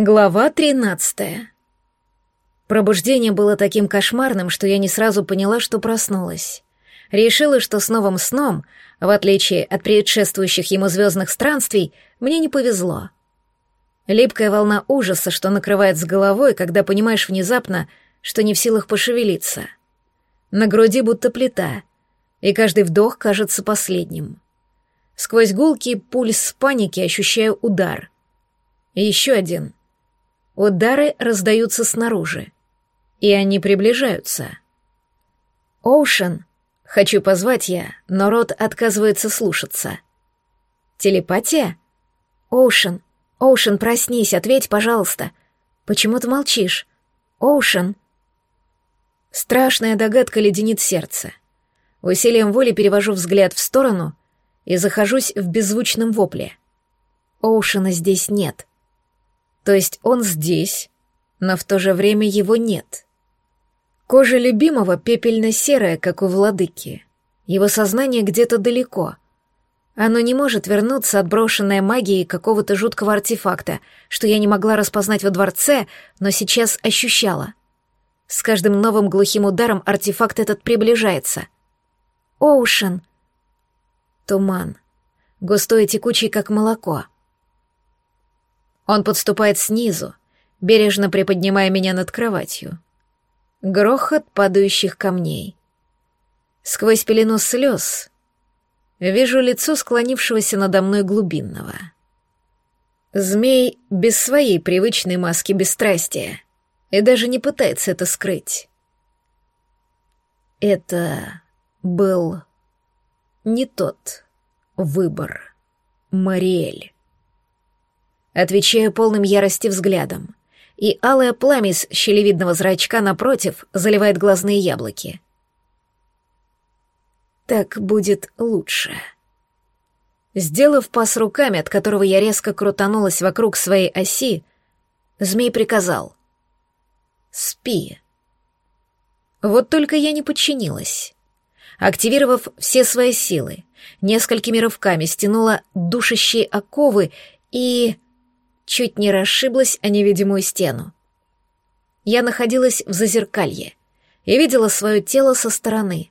Глава 13. Пробуждение было таким кошмарным, что я не сразу поняла, что проснулась. Решила, что с новым сном, в отличие от предшествующих ему звездных странствий, мне не повезло. Липкая волна ужаса, что накрывает с головой, когда понимаешь внезапно, что не в силах пошевелиться. На груди будто плита, и каждый вдох кажется последним. Сквозь гулкий пульс паники ощущаю удар. И еще один — Удары раздаются снаружи, и они приближаются. «Оушен!» — хочу позвать я, но рот отказывается слушаться. «Телепатия?» «Оушен! Оушен, проснись, ответь, пожалуйста! Почему ты молчишь? Оушен!» Страшная догадка леденит сердце. Усилием воли перевожу взгляд в сторону и захожусь в беззвучном вопле. Оушена здесь нет. То есть он здесь, но в то же время его нет. Кожа любимого пепельно-серая, как у владыки. Его сознание где-то далеко. Оно не может вернуться, отброшенное магией какого-то жуткого артефакта, что я не могла распознать во дворце, но сейчас ощущала. С каждым новым глухим ударом артефакт этот приближается. Оушен. Туман. Густой и текучий, как молоко. Он подступает снизу, бережно приподнимая меня над кроватью. Грохот падающих камней. Сквозь пелену слез вижу лицо склонившегося надо мной глубинного. Змей без своей привычной маски бесстрастия и даже не пытается это скрыть. Это был не тот выбор, Мариэль. Отвечаю полным ярости взглядом, и алое пламя из щелевидного зрачка напротив заливает глазные яблоки. Так будет лучше. Сделав пас руками, от которого я резко крутанулась вокруг своей оси, змей приказал «Спи». Вот только я не подчинилась. Активировав все свои силы, несколькими рывками стянула душащие оковы и чуть не расшиблась о невидимую стену. Я находилась в зазеркалье и видела свое тело со стороны.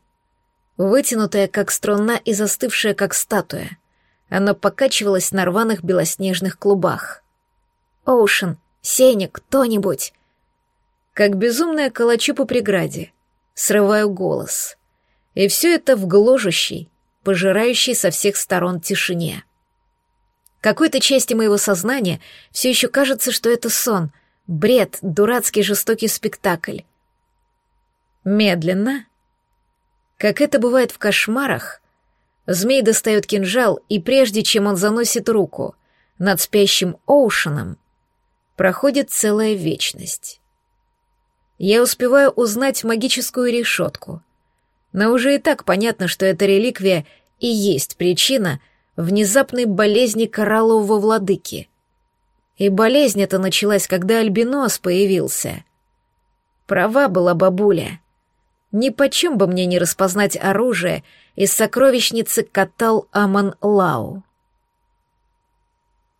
Вытянутое, как струна, и застывшее, как статуя. Оно покачивалось на рваных белоснежных клубах. «Оушен, Сеня, кто-нибудь!» Как безумная калачу по преграде. Срываю голос. И все это в гложущей, пожирающей со всех сторон тишине. Какой-то части моего сознания все еще кажется, что это сон, бред, дурацкий жестокий спектакль. Медленно, как это бывает в кошмарах, змей достает кинжал, и прежде чем он заносит руку над спящим Оушеном, проходит целая вечность. Я успеваю узнать магическую решетку, но уже и так понятно, что эта реликвия и есть причина — внезапной болезни кораллового владыки. И болезнь эта началась, когда альбинос появился. Права была бабуля. Ни почем бы мне не распознать оружие из сокровищницы Катал Аман Лау.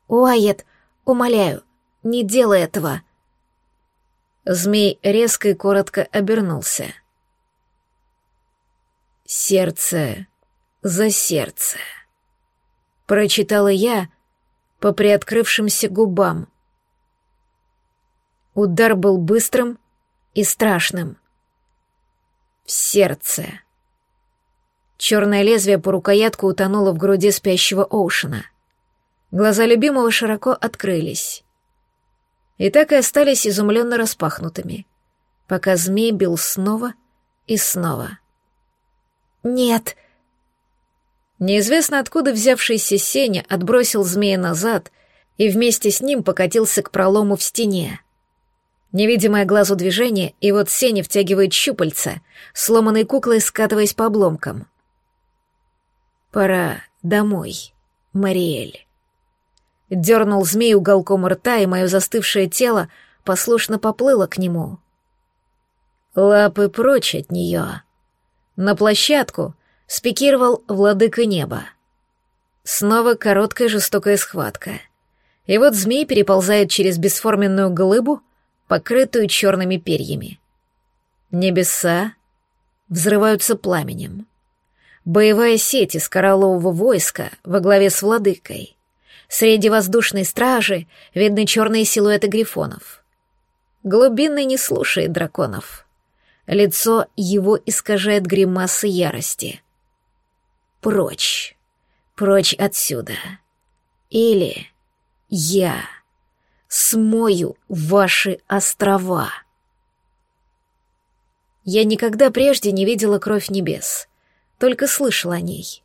«Уайет, умоляю, не делай этого!» Змей резко и коротко обернулся. «Сердце за сердце» прочитала я по приоткрывшимся губам. Удар был быстрым и страшным. В сердце. Черное лезвие по рукоятку утонуло в груди спящего Оушена. Глаза любимого широко открылись. И так и остались изумленно распахнутыми, пока змей бил снова и снова. «Нет!» Неизвестно откуда взявшийся Сеня отбросил змея назад и вместе с ним покатился к пролому в стене. Невидимое глазу движение, и вот Сеня втягивает щупальца, сломанной куклой скатываясь по обломкам. «Пора домой, Мариэль». Дернул змей уголком рта, и мое застывшее тело послушно поплыло к нему. Лапы прочь от нее. На площадку — спикировал владыка неба. Снова короткая жестокая схватка. И вот змей переползает через бесформенную глыбу, покрытую черными перьями. Небеса взрываются пламенем. Боевая сеть из кораллового войска во главе с владыкой. Среди воздушной стражи видны черные силуэты грифонов. Глубинный не слушает драконов. Лицо его искажает гримасы ярости. Прочь. Прочь отсюда. Или я смою ваши острова. Я никогда прежде не видела кровь небес, только слышала о ней.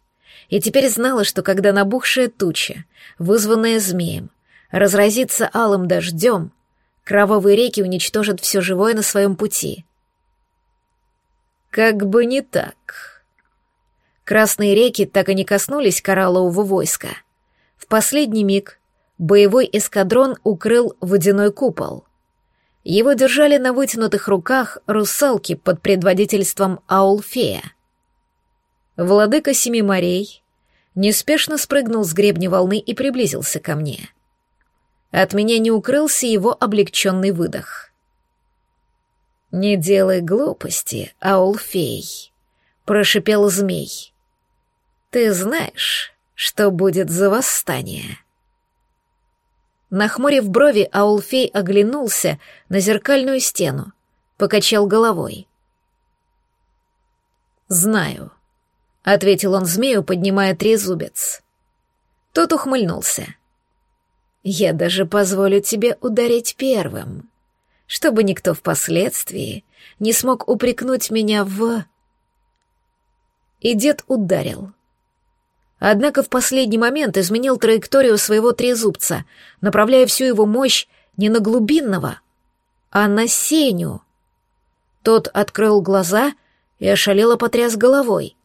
И теперь знала, что когда набухшая туча, вызванная змеем, разразится алым дождем, кровавые реки уничтожат все живое на своем пути. Как бы не так. Красные реки так и не коснулись кораллового войска. В последний миг боевой эскадрон укрыл водяной купол. Его держали на вытянутых руках русалки под предводительством Аулфея. Владыка Семи морей неспешно спрыгнул с гребня волны и приблизился ко мне. От меня не укрылся его облегченный выдох. «Не делай глупости, Аулфей», — прошипел змей. «Ты знаешь, что будет за восстание?» Нахмурив брови, Аулфей оглянулся на зеркальную стену, покачал головой. «Знаю», — ответил он змею, поднимая трезубец. Тот ухмыльнулся. «Я даже позволю тебе ударить первым, чтобы никто впоследствии не смог упрекнуть меня в...» И дед ударил — Однако в последний момент изменил траекторию своего трезубца, направляя всю его мощь не на глубинного, а на Сеню. Тот открыл глаза и ошалело потряс головой,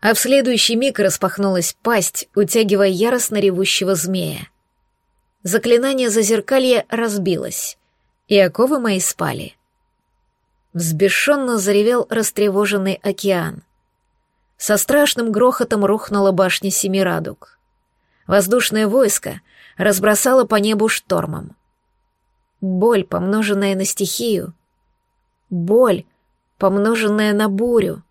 а в следующий миг распахнулась пасть, утягивая яростно ревущего змея. Заклинание зазеркалья разбилось, и оковы мои спали. Взбешенно заревел растревоженный океан. Со страшным грохотом рухнула башня Семирадуг. Воздушное войско разбросало по небу штормом. Боль, помноженная на стихию. Боль, помноженная на бурю.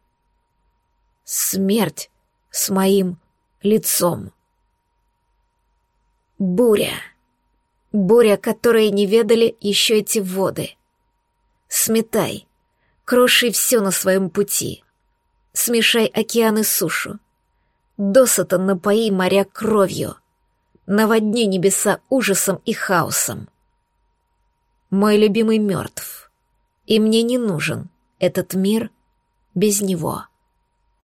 Смерть с моим лицом. Буря. Буря, которой не ведали еще эти воды. Сметай, кроши все на своем пути смешай океан и сушу. Досыта напои моря кровью. Наводни небеса ужасом и хаосом. Мой любимый мертв, и мне не нужен этот мир без него.